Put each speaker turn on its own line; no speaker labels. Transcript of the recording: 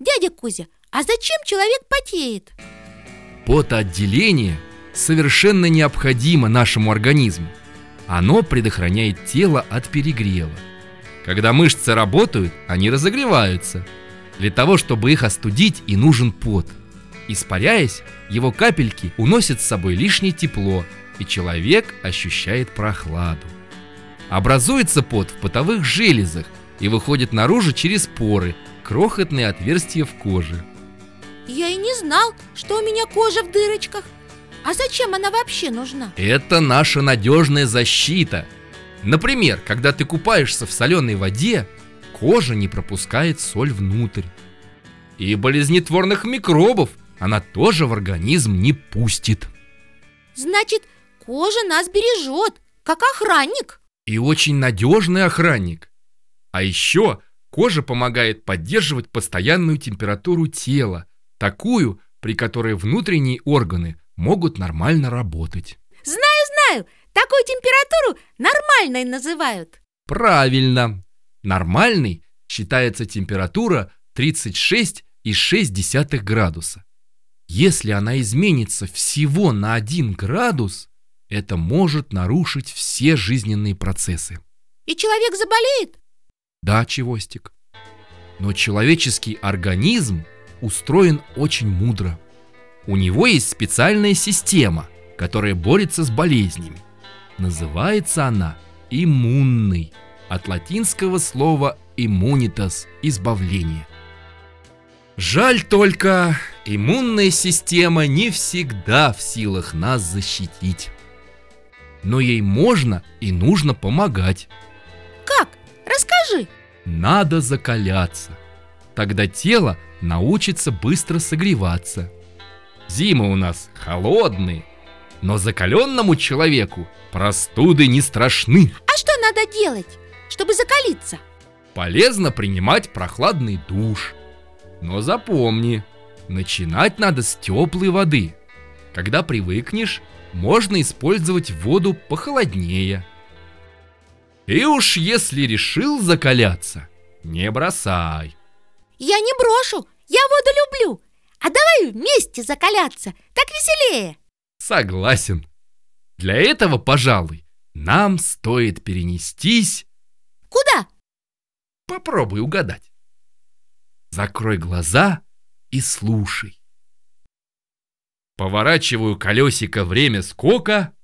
Дядя Кузя, а зачем человек потеет?
Потоотделение совершенно необходимо нашему организму. Оно предохраняет тело от перегрева. Когда мышцы работают, они разогреваются. Для того, чтобы их остудить, и нужен пот. Испаряясь, его капельки уносят с собой лишнее тепло, и человек ощущает прохладу. Образуется пот в потовых железах и выходит наружу через поры, крохотные отверстия в коже.
Я и не знал, что у меня кожа в дырочках. А зачем она вообще нужна?
Это наша надежная защита. Например, когда ты купаешься в соленой воде, кожа не пропускает соль внутрь. И болезнетворных микробов она тоже в организм не пустит.
Значит, кожа нас бережет, как охранник.
И очень надежный охранник. А еще кожа помогает поддерживать постоянную температуру тела, такую, при которой внутренние органы могут нормально работать.
Знаю, знаю, такую температуру нормальной называют.
Правильно. Нормальной считается температура 36,6 градуса. Если она изменится всего на 1 градус, это может нарушить все жизненные процессы.
И человек заболеет?
Да, Чевостик. Но человеческий организм устроен очень мудро. У него есть специальная система, которая борется с болезнями. Называется она иммунный, от латинского слова immunitas – избавление. Жаль только, иммунная система не всегда в силах нас защитить. Но ей можно и нужно помогать.
Как? Расскажи.
Надо закаляться. Тогда тело научится быстро согреваться. Зимы у нас холодные, но закаленному человеку простуды не страшны.
А что надо делать, чтобы закалиться?
Полезно принимать прохладный душ. Но запомни, начинать надо с теплой воды. Когда привыкнешь, можно использовать воду похолоднее. И уж если решил закаляться, не бросай.
Я не брошу, я воду люблю. А давай вместе закаляться, так веселее.
Согласен. Для этого, пожалуй, нам стоит перенестись...
Куда?
Попробуй угадать. Закрой глаза и слушай. Поворачиваю колесико время скока,